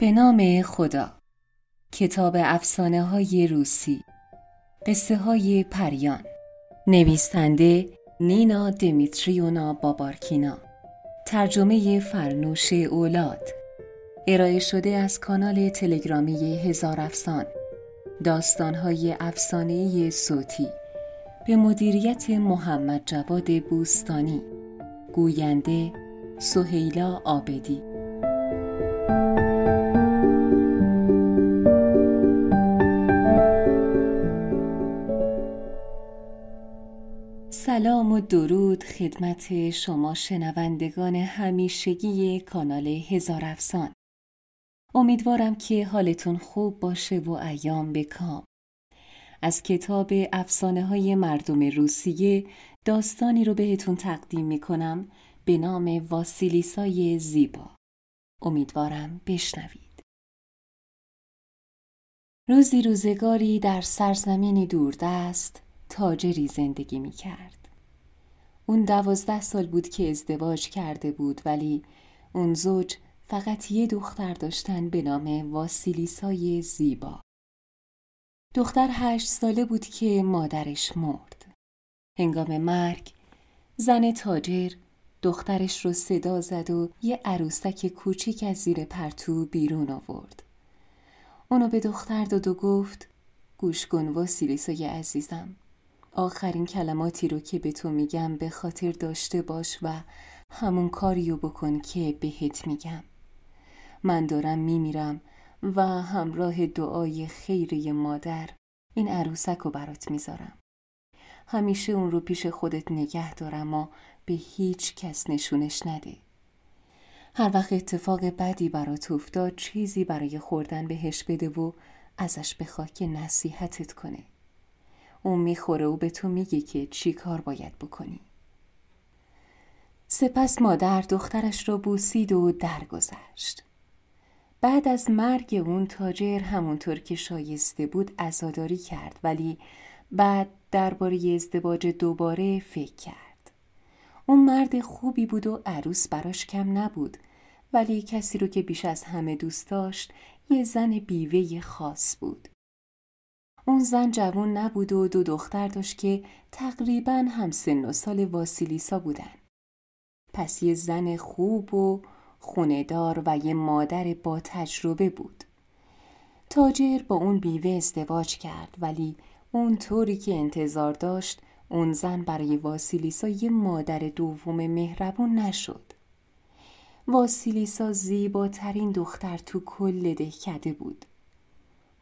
به نام خدا. کتاب افسانه های روسی. قصه های پریان. نویسنده نینا دمیتریونا بابارکینا. ترجمه فرنوش اولاد. ارائه شده از کانال تلگرامی هزار افسان. داستانهای افسانه صوتی. به مدیریت محمد جواد بوستانی. گوینده سهیلا آبدی. سلام و درود خدمت شما شنوندگان همیشگی کانال هزار افسان. امیدوارم که حالتون خوب باشه و ایام بکام از کتاب افسانه های مردم روسیه داستانی رو بهتون تقدیم می‌کنم به نام واسیلیسای زیبا. امیدوارم بشنوید. روزی روزگاری در سرزمینی دوردست تاجری زندگی می کرد. اون دوازده سال بود که ازدواج کرده بود ولی اون زوج فقط یه دختر داشتن به نام واسیلیسای زیبا. دختر هشت ساله بود که مادرش مرد. هنگام مرگ زن تاجر دخترش رو صدا زد و یه عروسک کوچیک از زیر پرتو بیرون آورد. اونو به دختر داد و گفت گوش کن واسیلیسای عزیزم آخرین کلماتی رو که به تو میگم به خاطر داشته باش و همون کاریو بکن که بهت میگم. من دارم میمیرم و همراه دعای خیره مادر این عروسک رو برات می‌ذارم. همیشه اون رو پیش خودت نگه دارم و به هیچ کس نشونش نده. هر وقت اتفاق بدی برات افتاد چیزی برای خوردن بهش بده و ازش بخواه که نصیحتت کنه. اون می‌خوره و به تو میگه که چی کار باید بکنی. سپس مادر دخترش را بوسید و درگذشت. بعد از مرگ اون تاجر همونطور که شایسته بود ازاداری کرد ولی بعد درباره ازدواج دوباره فکر کرد. اون مرد خوبی بود و عروس براش کم نبود ولی کسی رو که بیش از همه دوست داشت یه زن بیوه خاص بود. اون زن جوان نبود و دو دختر داشت که تقریبا هم سن و سال واسیلیسا بودن. پس یه زن خوب و خوندار و یه مادر با تجربه بود. تاجر با اون بیوه ازدواج کرد ولی اون طوری که انتظار داشت اون زن برای واسیلیسا یه مادر دوم مهربون نشد. واسیلیسا زیباترین دختر تو کل دهکده بود.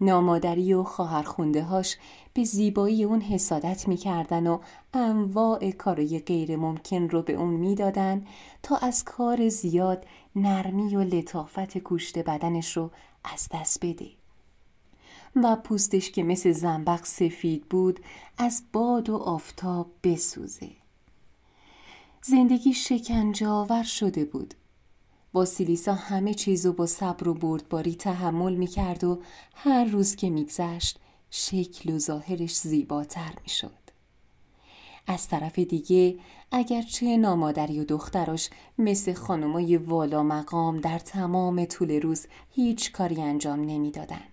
نامادری و خواهرخونده هاش به زیبایی اون حسادت می‌کردن و انواع کارای غیر ممکن رو به اون می‌دادن تا از کار زیاد نرمی و لطافت کوشت بدنش رو از دست بده. و پوستش که مثل زنبق سفید بود از باد و آفتاب بسوزه. زندگی شکنجاور شده بود. واسیلیسا همه چیزو با صبر و بردباری تحمل می‌کرد و هر روز که میگذشت شکل و ظاهرش زیباتر می‌شد. از طرف دیگه اگرچه نامادری و دختراش مثل خانمای والا مقام در تمام طول روز هیچ کاری انجام نمی‌دادن.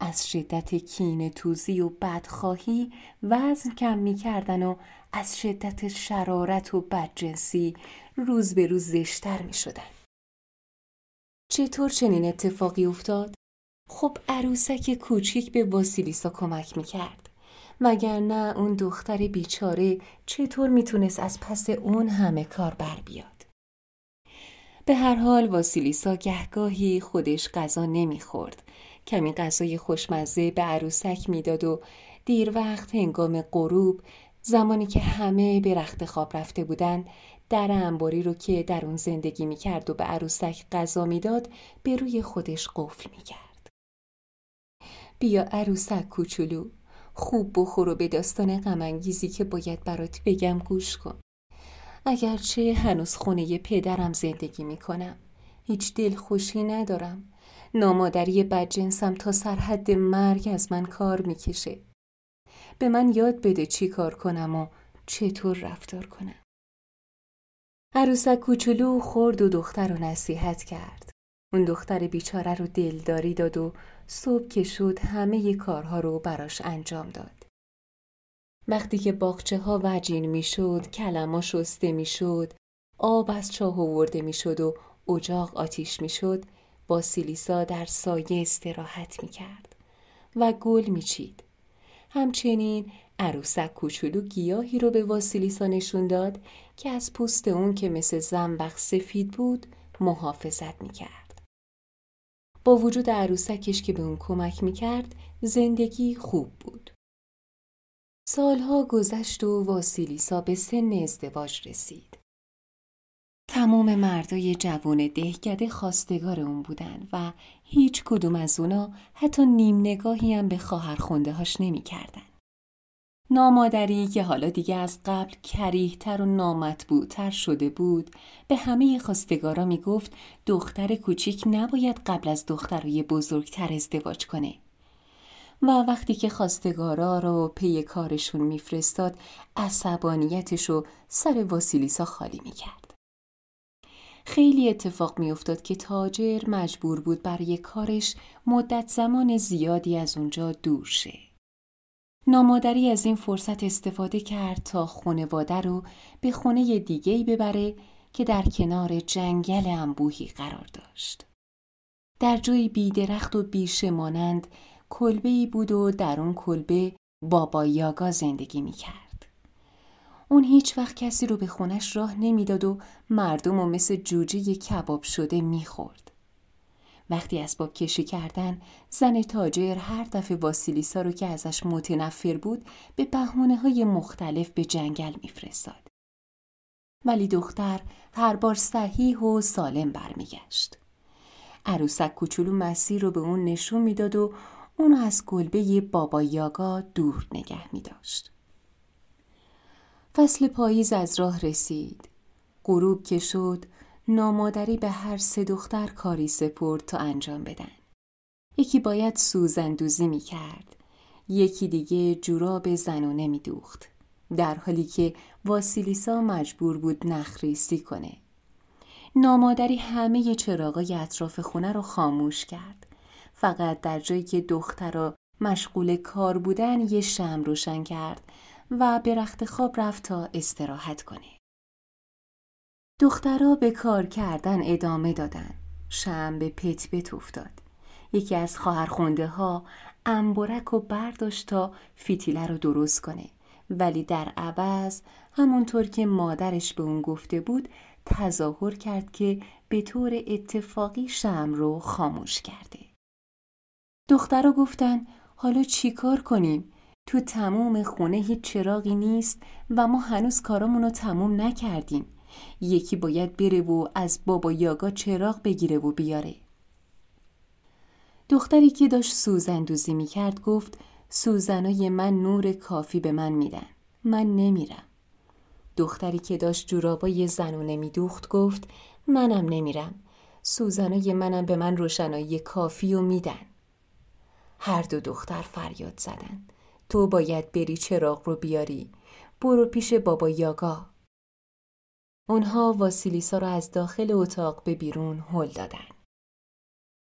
از شدت کین توزی و بدخواهی وزن کم می‌کردن و از شدت شرارت و بدجنسی روز به روز زشتر می شدن. چطور چنین اتفاقی افتاد؟ خب عروسک کوچیک به واسیلیسا کمک می‌کرد. نه اون دختر بیچاره چطور می‌تونست از پس اون همه کار بر بیاد؟ به هر حال واسیلیسا گهگاهی خودش غذا نمی‌خورد. کمی غذای خوشمزه به عروسک می‌داد و دیر وقت هنگام غروب زمانی که همه به رخت خواب رفته بودند در انباری رو که در اون زندگی می‌کرد و به عروسک غذا می‌داد به روی خودش قفل می‌کرد. بیا عروسک کوچولو خوب بخور و به داستان غمانگیزی که باید برات بگم گوش کن. اگرچه هنوز خونه پدرم زندگی می‌کنم هیچ دلخوشی ندارم. نامادری بدجنسم تا سرحد مرگ از من کار می‌کشه. به من یاد بده چی کار کنم و چطور رفتار کنم. عروسک کوچولو خورد و دختر رو نصیحت کرد اون دختر بیچاره رو دلداری داد و صبح که شد همه کارها رو براش انجام داد. وقتی که باغچه ها وجین می‌شد، کلما شسته می‌شد، آب از چاه آورده می‌شد و اجاق آتیش می‌شد، باسیلیسا در سایه استراحت می‌کرد و گل میچید. همچنین عروسک کوچولو گیاهی رو به واسیلیسا نشون داد که از پوست اون که مثل زنبق سفید بود محافظت می‌کرد. با وجود عروسکش که به اون کمک می‌کرد زندگی خوب بود. سالها گذشت و واسیلیسا به سن ازدواج رسید. تمام مردای جوان دهکده خواستگار اون بودن و هیچ کدوم از اونا حتی نیم نگاهی هم به خواهر خونده هاش نمی کردن. نامادری که حالا دیگه از قبل کریهتر و نامطبوعتر شده بود به همه خواستگارا می گفت دختر کوچیک نباید قبل از دخترای بزرگتر ازدواج کنه. و وقتی که خواستگارا رو پی کارشون میفرستاد عصبانیتش رو سر واسیلیسا خالی می‌کرد. خیلی اتفاق میافتاد که تاجر مجبور بود برای کارش مدت زمان زیادی از اونجا دور شه. نامادری از این فرصت استفاده کرد تا خونواده رو به خونه دیگهی ببره که در کنار جنگل انبوهی قرار داشت. در جایی بیدرخت و بیشه مانند کلبه بود و در اون کلبه بابا یاگا زندگی می‌کرد. اون هیچ وقت کسی رو به خونش راه نمی‌داد و مردم و مثل جوجه کباب شده می‌خورد. وقتی اسباب کشی کردن زن تاجر هر دفعه واسیلیسا رو که ازش متنفر بود به بهونه های مختلف به جنگل میفرستاد. ولی دختر هر بار صحیح و سالم برمیگشت. عروسک کوچولو مسیر رو به اون نشون می‌داد و اونو از کلبه بابا یاگا دور نگه می داشت. فصل پاییز از راه رسید. غروب که شد نامادری به هر سه دختر کاری سپرد تا انجام بدن. یکی باید سوزندوزی می کرد. یکی دیگه جوراب زنونه می دوخت. در حالی که واسیلیسا مجبور بود نخریسی کنه. نامادری همه چراغای اطراف خونه رو خاموش کرد. فقط در جایی که دخترها مشغول کار بودن یه شم روشن کرد و به رخت خواب رفت تا استراحت کنه. دخترها به کار کردن ادامه دادن. شم به پت پت افتاد. یکی از خواهرخونده ها انبرک و برداشت تا فیتیله رو درست کنه. ولی در عوض همونطور که مادرش به اون گفته بود تظاهر کرد که به طور اتفاقی شم رو خاموش کرده. دخترها گفتن حالا چی کار کنیم؟ تو تموم خونه هیچ چراغی نیست و ما هنوز کارامون رو تموم نکردیم یکی باید بره و از بابا یاگا چراغ بگیره و بیاره. دختری که داشت سوزندوزی می‌کرد گفت سوزنای من نور کافی به من میدن. من نمیرم. دختری که داشت جورابای زنونه میدوخت گفت منم نمیرم. سوزنای منم به من روشنایی کافی و میدن. هر دو دختر فریاد زدند. تو باید بری چراغ رو بیاری. برو پیش بابا یاگا. اونها واسیلیسا رو از داخل اتاق به بیرون هل دادن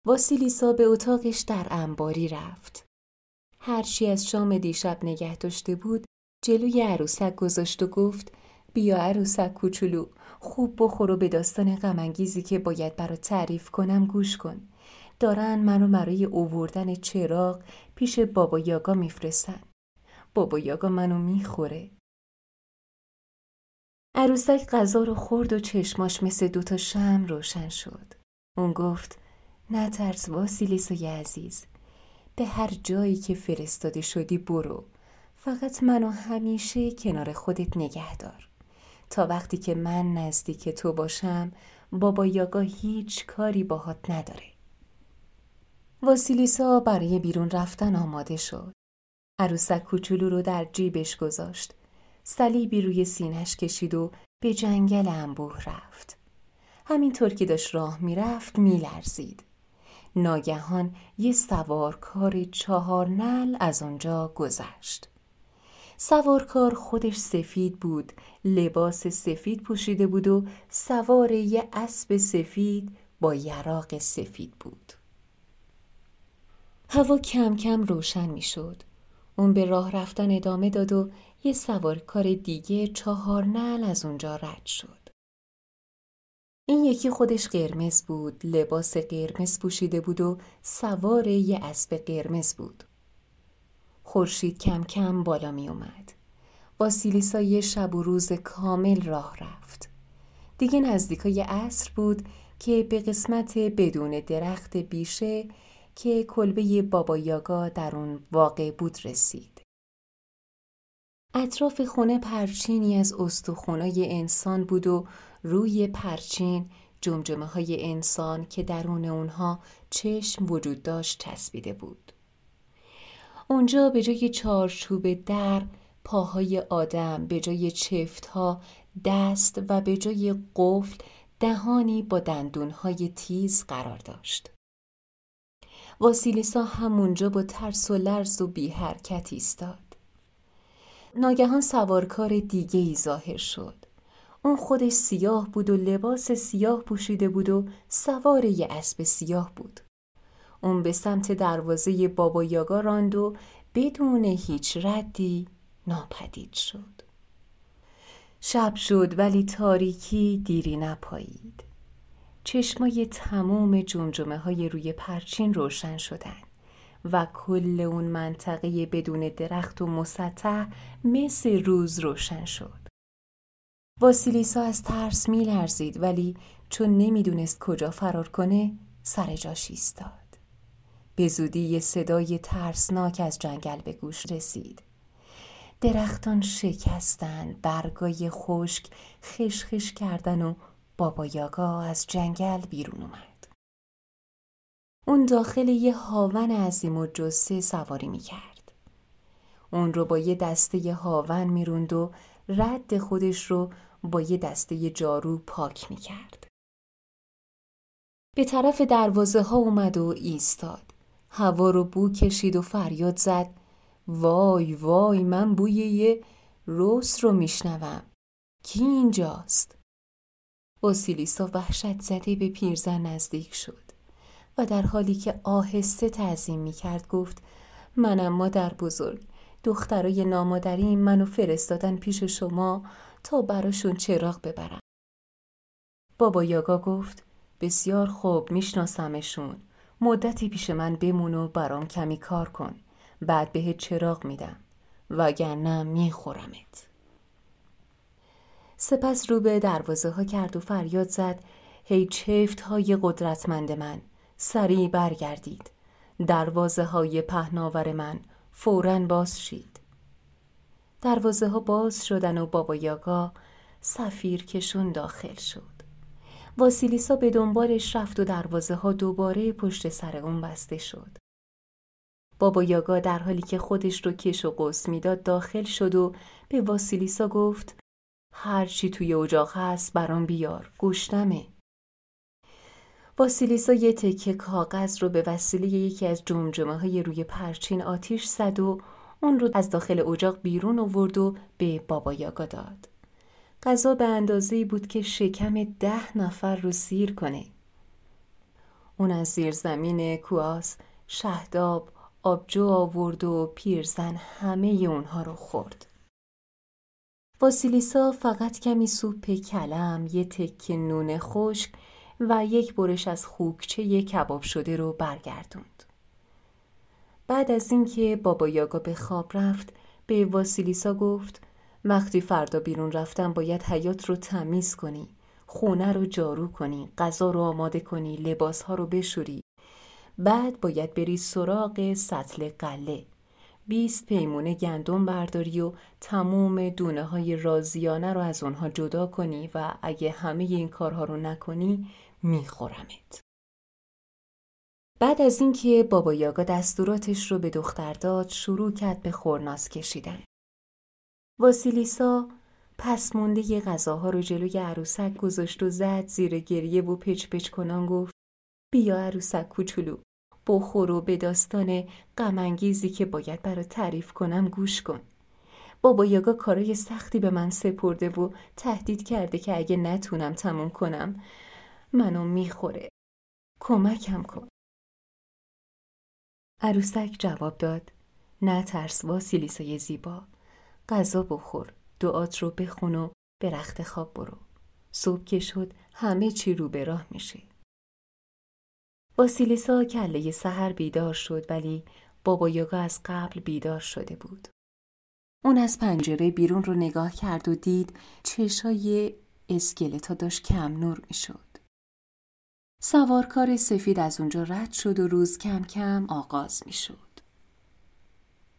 واسیلیسا به اتاقش در انباری رفت هرچی از شام دیشب نگه داشته بود جلوی عروسک گذاشت و گفت بیا عروسک کوچولو خوب بخور و به داستان غمانگیزی که باید برا تعریف کنم گوش کن دارن منو برای اووردن چراغ پیش بابا یاگا میفرستن. بابا یاگا منو می‌خوره. عروسک غذا رو خورد و چشماش مثل دوتا شم روشن شد. اون گفت نه ترس واسیلیسای عزیز. به هر جایی که فرستاده شدی برو. فقط منو همیشه کنار خودت نگه دار. تا وقتی که من نزدیک تو باشم بابا یاگا هیچ کاری باهات نداره. واسیلیسا برای بیرون رفتن آماده شد. عروسک کوچولو رو در جیبش گذاشت. صلیبی روی سینش کشید و به جنگل انبوه رفت. همینطور که داشت راه می‌رفت میلرزید. ناگهان یه سوارکار چهار نل از آنجا گذشت. سوارکار خودش سفید بود، لباس سفید پوشیده بود و سوار یه اسب سفید با یراق سفید بود هوا کم کم روشن می شد. اون به راه رفتن ادامه داد و یه سوارکار دیگه چهار نل از اونجا رد شد. این یکی خودش قرمز بود، لباس قرمز پوشیده بود و سوار یه اسب قرمز بود. خورشید کم کم بالا می اومد. واسیلیسا یه شب و روز کامل راه رفت. دیگه نزدیکای عصر بود که به قسمت بدون درخت بیشه که کلبه بابا یاگا در اون واقع بود رسید. اطراف خونه پرچینی از استخونای انسان بود و روی پرچین جمجمه های انسان که درون اونها چشم وجود داشت چسبیده بود. اونجا به جای چارچوب در پاهای آدم به جای چفتها دست و به جای قفل دهانی با دندونهای تیز قرار داشت. واسیلیسا همونجا با ترس و لرز و بی حرکت ایستاد. ناگهان سوارکار دیگه ای ظاهر شد. اون خودش سیاه بود و لباس سیاه پوشیده بود و سوار یه اسب سیاه بود. اون به سمت دروازه بابا یاگا راند و بدون هیچ ردی ناپدید شد. شب شد ولی تاریکی دیری نپایید. چشمای تمام جمجمه های روی پرچین روشن شدن و کل اون منطقه بدون درخت و مسطح مثل روز روشن شد. واسیلیسا از ترس می لرزید ولی چون نمی‌دونست کجا فرار کنه سر جاش ایستاد. به زودی یه صدای ترسناک از جنگل به گوش رسید. درختان شکستن، برگای خشک خشخش کردن و بابا یاگا از جنگل بیرون اومد. اون داخل یه هاون عظیم و جسه سواری می‌کرد. اون رو با یه دسته هاون می‌روند و رد خودش رو با یه دسته جارو پاک می‌کرد. به طرف دروازه ها اومد و ایستاد. هوا رو بو کشید و فریاد زد وای وای من بوی یه روس رو میشنوم کی اینجاست؟ واسیلیسا وحشت زده به پیرزن نزدیک شد و در حالی که آهسته تعظیم می کرد گفت منم مادر بزرگ دخترای نامادری منو فرستادن پیش شما تا براشون چراغ ببرم. بابا یاگا گفت بسیار خوب میشناسمشون. مدتی پیش من بمون و برام کمی کار کن. بعد بهت چراغ میدم. وگرنه میخورمت. سپس رو به دروازه ها کرد و فریاد زد هی چفت های قدرتمند من! سریع برگردید. دروازه های پهناور من فورا باز شید. دروازه ها باز شدن و بابا یاگا سفیر کشون داخل شد. واسیلیسا به دنبالش رفت و دروازه ها دوباره پشت سر اون بسته شد. بابا یاگا در حالی که خودش رو کش و قوس می‌داد داخل شد و به واسیلیسا گفت هرچی توی اجاق هست برام بیار گشتمه واسیلیسا یه تکه کاغذ رو به وسیله یکی از جمجمه های روی پرچین آتیش زد و اون رو از داخل اجاق بیرون آورد و به بابا یاگا داد. غذا به اندازه بود که شکم ده نفر رو سیر کنه. اون از زیر زمین کواس، شهداب، آبجو آورد و پیرزن همه اونها رو خورد. واسیلیسا فقط کمی سوپ کلم، یه تک نون خشک و یک برش از خوکچه کباب شده رو برگردوند. بعد از اینکه بابا یاگا به خواب رفت به واسیلیسا گفت وقتی فردا بیرون رفتم باید حیات رو تمیز کنی خونه رو جارو کنی غذا رو آماده کنی لباس ها رو بشوری بعد باید بری سراغ سطل قله بیست پیمونه گندم برداری و تموم دونه های رازیانه رو از اونها جدا کنی و اگه همه این کارها رو نکنی میخورمت. بعد از اینکه بابا یاگا دستوراتش رو به دختر داد شروع کرد به خورناس کشیدن. واسیلیسا پس مونده ی غذاها رو جلوی عروسک گذاشت و زد زیر گریه و پچ پچ کنان گفت بیا عروسک کوچولو بخور و به داستان غمانگیزی که باید برا تعریف کنم گوش کن بابا یاگا کارای سختی به من سپرده و تهدید کرده که اگه نتونم تموم کنم منو می‌خوره. کمکم کن. عروسک جواب داد نه ترس واسیلیسای زیبا. غذا بخور دعات رو بخون و به رخت خواب برو. صبح که شد همه چی رو به راه میشه. واسیلیسا کله سحر بیدار شد ولی بابا یوگا از قبل بیدار شده بود. اون از پنجره بیرون رو نگاه کرد و دید چشای اسکلتا داشت کم نور می‌شد. سوارکار سفید از اونجا رد شد و روز کم کم آغاز می شد.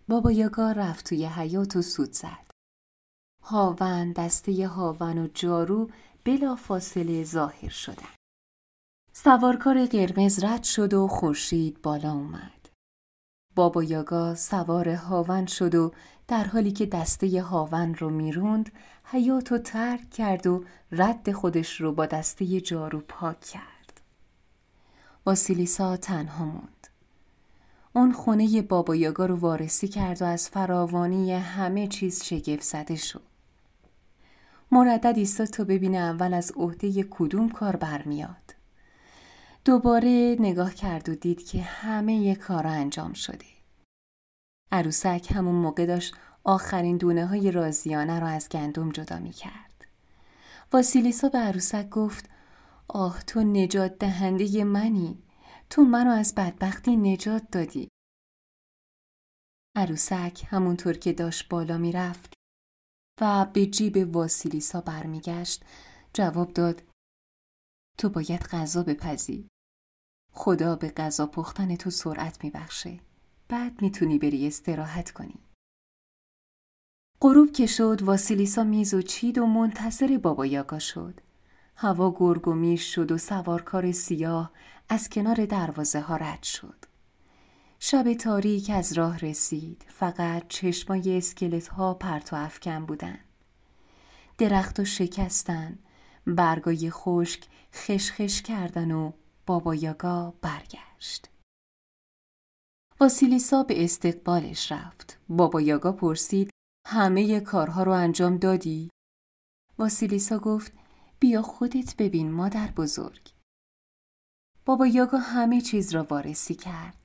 بابا یاگا رفت توی حیات و سود زد. هاون دسته هاون و جارو بلا فاصله ظاهر شدن. سوارکار قرمز رد شد و خورشید بالا اومد. بابا یاگا سوار هاون شد و در حالی که دسته هاون رو می‌روند حیات رو ترک کرد و رد خودش رو با دسته جارو پاک کرد. واسیلیسا تنها موند. اون خونه بابا یاگا رو وارسی کرد و از فراوانی همه چیز شگفت زده شد. مردد ایستاد تا ببینه اول از عهده کدوم کار برمیاد. دوباره نگاه کرد و دید که همه کارا انجام شده. عروسک همون موقع داشت آخرین دونه های رازیانه رو از گندم جدا می کرد. واسیلیسا به عروسک گفت آه تو نجات دهنده منی. تو منو از بدبختی نجات دادی. عروسک همونطور که داشت بالا می‌رفت و به جیب واسیلیسا برمیگشت. جواب داد تو باید غذا بپزی. خدا به غذا پختن تو سرعت میبخشه. بعد می‌تونی بری استراحت کنی. غروب که شد واسیلیسا میز و چید و منتظر بابا یاگا شد. هوا گرگ و میش شد و سوارکار سیاه از کنار دروازه ها رد شد. شب تاریک از راه رسید فقط چشمای اسکلت ها پرت و افکن بودن. درخت و شکستن برگای خشک خشخش کردن و بابا یاگا برگشت. واسیلیسا به استقبالش رفت. بابا یاگا پرسید همه کارها رو انجام دادی؟ واسیلیسا گفت بیا خودت ببین مادر بزرگ. بابا یاگا همه چیز را وارسی کرد.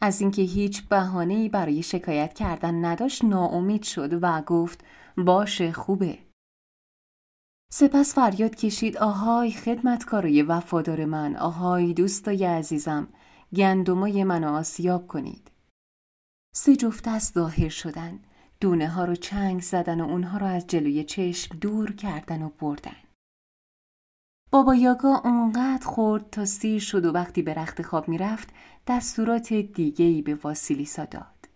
از اینکه هیچ بهانه‌ای برای شکایت کردن نداشت ناامید شد و گفت باشه خوبه. سپس فریاد کشید آهای خدمتکارای وفادار من آهای دوستای عزیزم گندمای منو آسیاب کنید. سه جفت از ظاهر شدن. دونه ها رو چنگ زدن و اونها رو از جلوی چشم دور کردن و بردن. بابا یاگا اونقدر خورد تا سیر شد و وقتی به رخت خواب می‌رفت دستورات دیگه ای به واسیلیسا داد.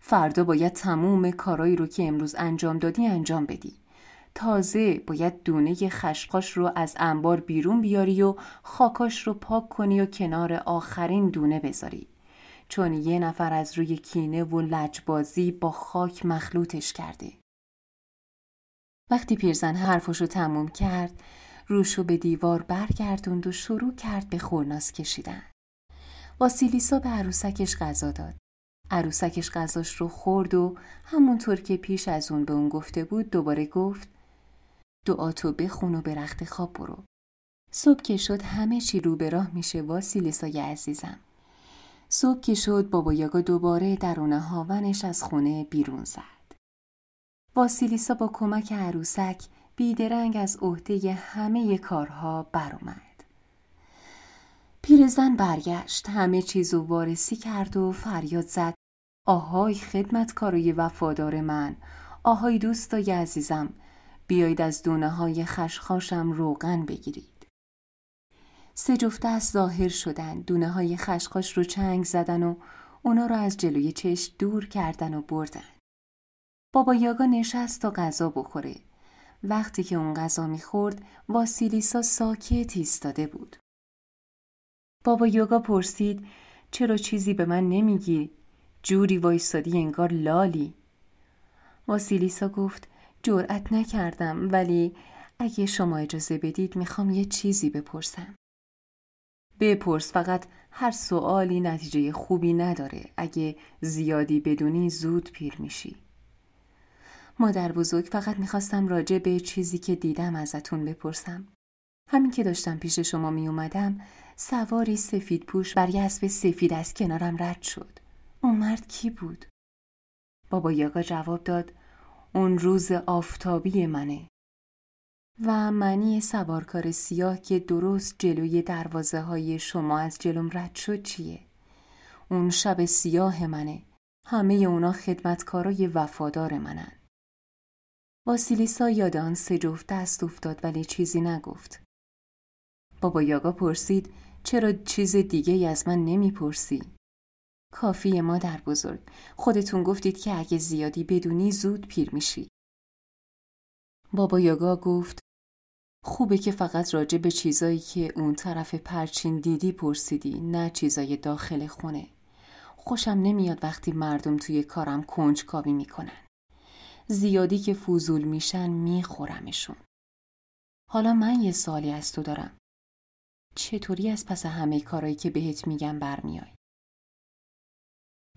فردا باید تموم کارایی رو که امروز انجام دادی انجام بدی. تازه باید دونه خشقاش رو از انبار بیرون بیاری و خاکاش رو پاک کنی و کنار آخرین دونه بذاری. چون یه نفر از روی کینه و لجبازی با خاک مخلوطش کرده. وقتی پیرزن حرفش رو تموم کرد روشو به دیوار برگردوند و شروع کرد به خورناس کشیدن. واسیلیسا به عروسکش غذا داد. عروسکش غذاش رو خورد و همونطور که پیش از اون به اون گفته بود دوباره گفت دعاتو بخون و به رخت خواب برو. صبح که شد همه چی رو به راه میشه واسیلیسای عزیزم. صبح که شد بابا یاگا دوباره درون هاونش از خونه بیرون زد. واسیلیسا با کمک عروسک بیدرنگ از عهده همه کارها برآمد. پیرزن برگشت همه چیزو وارسی کرد و فریاد زد. آهای خدمتکارای وفادار من آهای دوستای عزیزم بیایید از دونه های خشخاشم روغن بگیرید. سه جفته از ظاهر شدن دونه های خشخاش رو چنگ زدن و اونا رو از جلوی چشم دور کردن و بردن. بابا یاگا نشست تا غذا بخوره. وقتی که اون غذا می‌خورد واسیلیسا ساکت ایستاده بود. بابا یوگا پرسید چرا چیزی به من نمیگی؟ جوری وایستادی انگار لالی. واسیلیسا گفت جرأت نکردم ولی اگه شما اجازه بدید می‌خوام یه چیزی بپرسم. بپرس فقط هر سوالی نتیجه خوبی نداره اگه زیادی بدونی زود پیر میشی. مادر بزرگ فقط می‌خواستم راجع به چیزی که دیدم ازتون بپرسم. همین که داشتم پیش شما می اومدم سواری سفید پوش بر اسب سفید از کنارم رد شد اون مرد کی بود؟ بابا یاگا جواب داد اون روز آفتابی منه و معنی سوارکار سیاه که درست جلوی دروازه های شما از جلوم رد شد چیه؟ اون شب سیاه منه همه اونا خدمتکارای وفادار منن واسیلیسا یاد آن سه جفت دست افتاد ولی چیزی نگفت. بابا یاگا پرسید چرا چیز دیگه ای از من نمی‌پرسی؟ کافی مادر بزرگ خودتون گفتید که اگه زیادی بدونی زود پیر میشی. بابا یاگا گفت خوبه که فقط راجع به چیزایی که اون طرف پرچین دیدی پرسیدی نه چیزای داخل خونه. خوشم نمیاد وقتی مردم توی کارم کنجکاوی می‌کنن. زیادی که فوزول میشن میخورمشون. حالا من یه سالی از تو دارم. چطوری از پس همه کارایی که بهت میگم برمیای؟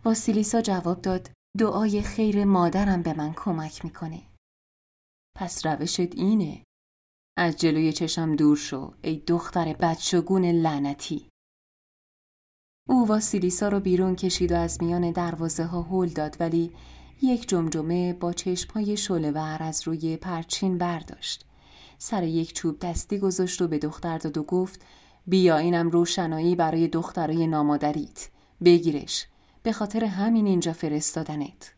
واسیلیسا جواب داد دعای خیر مادرم به من کمک می‌کنه. پس روشت اینه. از جلوی چشم دور شو ای دختر بدشگون لعنتی. او واسیلیسا رو بیرون کشید و از میان دروازه ها هل داد ولی یک جمجمه با چشمهای شلور از روی پرچین برداشت. سر یک چوب دستی گذاشت و به دختر داد و گفت بیا اینم روشنایی برای دخترای نامادریت بگیرش. به خاطر همین اینجا فرستادنت.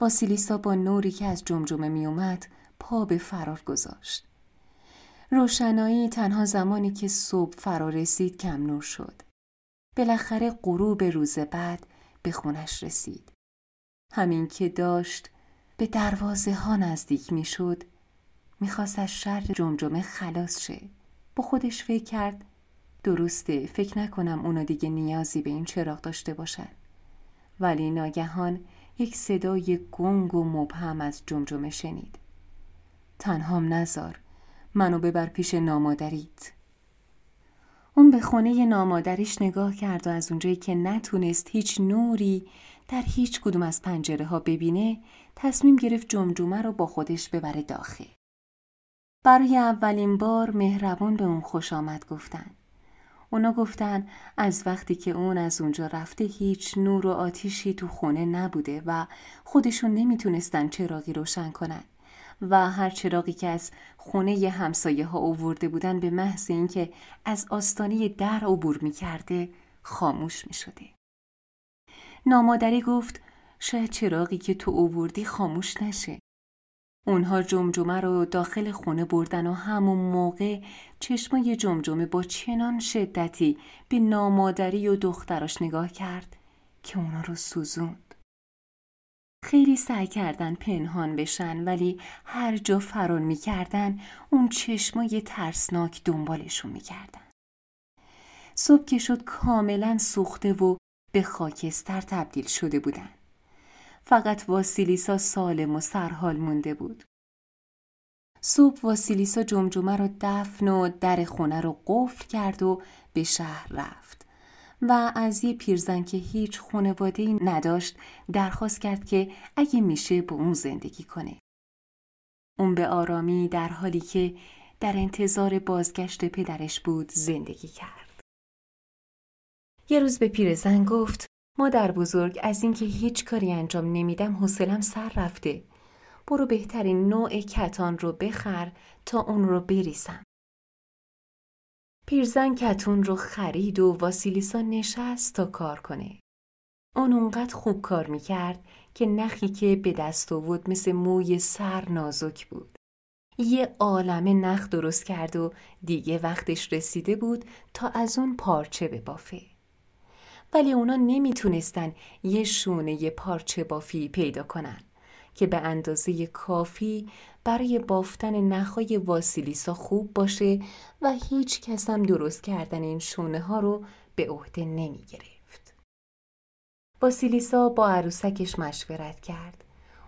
واسیلیسا با نوری که از جمجمه می اومد پا به فرار گذاشت. روشنایی تنها زمانی که صبح فرا رسید کم نور شد. بالاخره غروب روز بعد به خونش رسید. همین که داشت به دروازه ها نزدیک می شد. می‌خواست از شر جمجمه خلاص شه. با خودش فکر کرد درسته فکر نکنم اونا دیگه نیازی به این چراغ داشته باشن. ولی ناگهان یک صدای گنگ و مبهم از جمجمه شنید. تنهام نزار منو ببر پیش نامادریت. اون به خونه نامادریش نگاه کرد و از اونجایی که نتونست هیچ نوری در هیچ کدوم از پنجره ها ببینه تصمیم گرفت جمجمه رو با خودش ببره داخل برای اولین بار مهربان به اون خوش آمد گفتن اونا گفتن از وقتی که اون از اونجا رفته هیچ نور و آتیشی تو خونه نبوده و خودشون نمی‌تونستن چراغی روشن کنن و هر چراغی که از خونه ی همسایه ها اوورده بودن به محض اینکه از آستانه در عبور می‌کرده خاموش می‌شده. نامادری گفت شاید چراغی که تو اووردی خاموش نشه. اونها جمجمه رو داخل خونه بردن و همون موقع چشمای جمجمه با چنان شدتی به نامادری و دختراش نگاه کرد که اونا رو سوزوند. خیلی سعی کردن پنهان بشن ولی هر جا فرار می‌کردن اون چشمای ترسناک دنبالشون می‌کردن. صبح که شد کاملا سوخته و به خاکستر تبدیل شده بودن. فقط واسیلیسا سالم و سرحال مونده بود. صبح واسیلیسا جمجمه رو دفن و در خونه رو قفل کرد و به شهر رفت و از یه پیرزن که هیچ خانواده نداشت درخواست کرد که اگه میشه با اون زندگی کنه. اون به آرامی در حالی که در انتظار بازگشت پدرش بود زندگی کرد. یه روز به پیرزن گفت مادر بزرگ از اینکه هیچ کاری انجام نمیدم حوصلم سر رفته. برو بهترین نوع کتان رو بخر تا اون رو بریسم. پیرزن کتون رو خرید و واسیلیسا نشست تا کار کنه. اون اونقدر خوب کار می‌کرد که نخی که به دست آورد مثل موی سر نازک بود. یه عالمه نخ درست کرد و دیگه وقتش رسیده بود تا از اون پارچه ببافه. ولی اونا نمی‌تونستن یه شونه یه پارچه بافی پیدا کنن که به اندازه کافی برای بافتن نخهای واسیلیسا خوب باشه و هیچ کس هم درست کردن این شونه ها رو به عهده نمی گرفت. واسیلیسا با عروسکش مشورت کرد.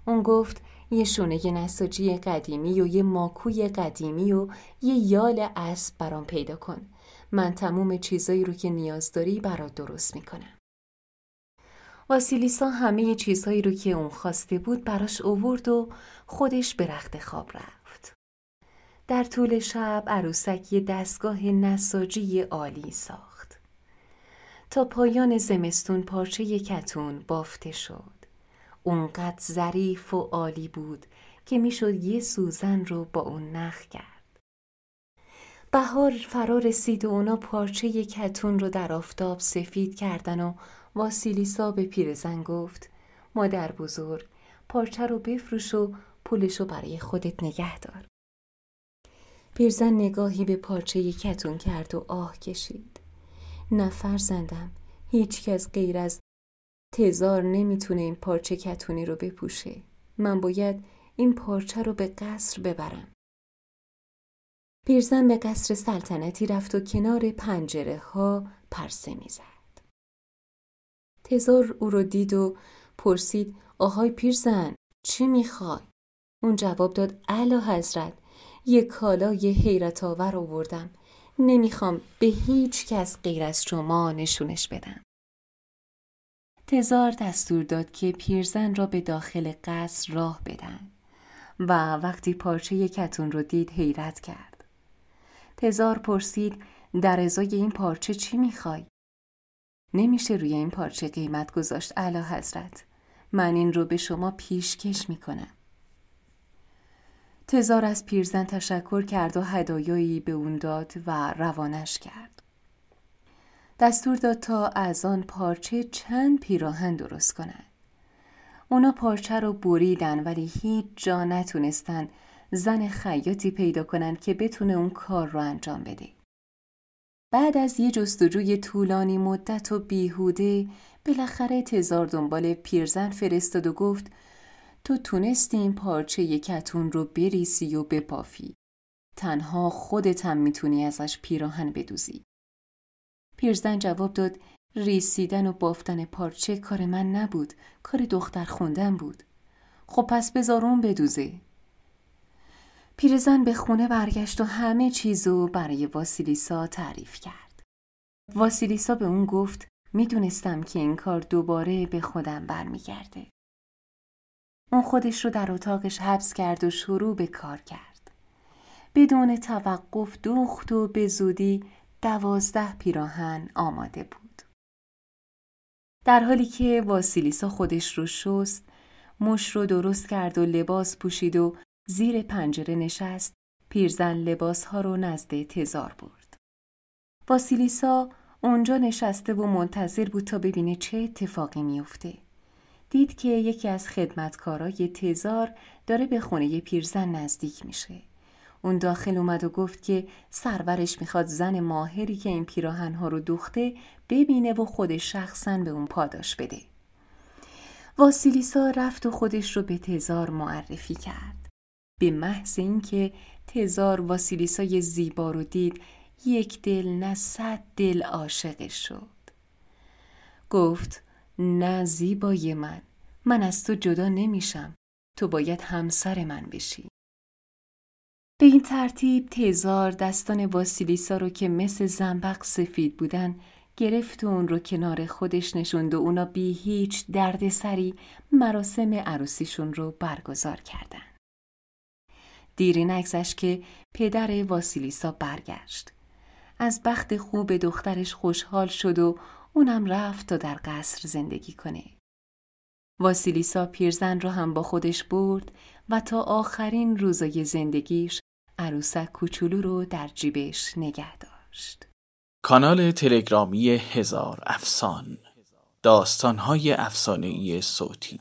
اون گفت یه شونه نساجی قدیمی و یه ماکوی قدیمی و یه یال اسب برام پیدا کن. من تموم چیزایی رو که نیاز داری برات درست می‌کنم. واسیلیسا همه چیزهایی رو که اون خواسته بود براش اوورد و خودش به رخت خواب رفت. در طول شب عروسک یه دستگاه نساجی عالی ساخت. تا پایان زمستون پارچه کتون بافته شد. اونقدر ظریف و عالی بود که می‌شد یه سوزن رو با اون نخ کرد. بهار فرا رسید و اونا پارچه کتون رو در آفتاب سفید کردن و واسیلیسا به پیرزن گفت مادر بزرگ پارچه رو بفروش و پولش رو برای خودت نگه دار. پیرزن نگاهی به پارچه کتون کرد و آه کشید. نفر زندم هیچ کس غیر از تزار نمی‌تونه این پارچه کتونی رو بپوشه. من باید این پارچه رو به قصر ببرم. پیرزن به قصر سلطنتی رفت و کنار پنجره ها پرسه می‌زد. تزار او رو دید و پرسید آهای پیرزن چی می‌خوای؟ اون جواب داد اعلی حضرت یه کالای حیرت آور آوردم نمی‌خوام به هیچ کس غیر از شما نشونش بدم. تزار دستور داد که پیرزن را به داخل قصر راه بدن و وقتی پارچه کتون رو دید حیرت کرد. تزار پرسید در ازای این پارچه چی می‌خوای؟ نمیشه روی این پارچه قیمت گذاشت اعلی حضرت. من این رو به شما پیشکش می‌کنم. تزار از پیرزن تشکر کرد و هدایایی به اون داد و روانش کرد. دستور داد تا از آن پارچه چند پیراهن درست کنند. اونا پارچه رو بریدن ولی هیچ جا نتونستن زن خیاطی پیدا کنند که بتونه اون کار رو انجام بده. بعد از یه جستجوی طولانی مدت و بیهوده بالاخره تزار دنبال پیرزن فرستاد و گفت تو تونستی این پارچه کتون رو بریسی و بپافی. تنها خودت هم می‌تونی ازش پیراهن بدوزی. پیرزن جواب داد ریسیدن و بافتن پارچه کار من نبود کار دختر خوندن بود خب پس بذار اون بدوزه پیرزن به خونه برگشت و همه چیزو برای واسیلیسا تعریف کرد. واسیلیسا به اون گفت می‌دونستم که این کار دوباره به خودم برمیگرده. اون خودش رو در اتاقش حبس کرد و شروع به کار کرد. بدون توقف دوخت و به زودی دوازده پیراهن آماده بود. در حالی که واسیلیسا خودش رو شست، مش رو درست کرد و لباس پوشید و زیر پنجره نشست، پیرزن لباس ها رو نزد تزار برد. واسیلیسا اونجا نشسته و منتظر بود تا ببینه چه اتفاقی میافته. دید که یکی از خدمتکارای تزار داره به خونه پیرزن نزدیک میشه. اون داخل اومد و گفت که سرورش می‌خواد زن ماهری که این پیراهنها رو دوخته ببینه و خودش شخصا به اون پاداش بده. واسیلیسا رفت و خودش رو به تزار معرفی کرد. به محض اینکه تزار واسیلیسای زیبا رو دید یک دل نه صد دل عاشقش شد. گفت نه زیبای من من از تو جدا نمیشم تو باید همسر من بشی. به این ترتیب تزار دستان واسیلیسا رو که مثل زنبق سفید بودن گرفت و اون رو کنار خودش نشوند و اونا بی هیچ درد سری مراسم عروسیشون رو برگزار کردن. دیری نگذشت که پدر واسیلیسا برگشت. از بخت خوب دخترش خوشحال شد و اونم رفت تا در قصر زندگی کنه. واسیلیسا پیرزن رو هم با خودش برد و تا آخرین روزای زندگیش عروسک کوچولو رو در جیبش نگه داشت کانال تلگرامی هزار افسان داستانهای افسانهای صوتی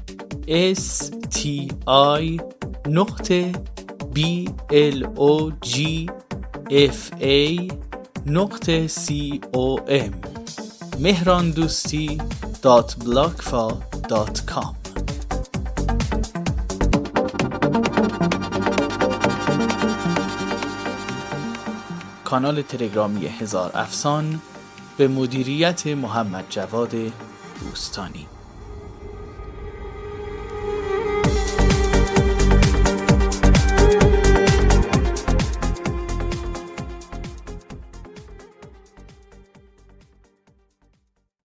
S T I نقطه B L O G F A نقطه C O M مهران دوستی dot بلاگفا dot com کانال تلگرامی هزار افسان به مدیریت محمد جواد دوستانی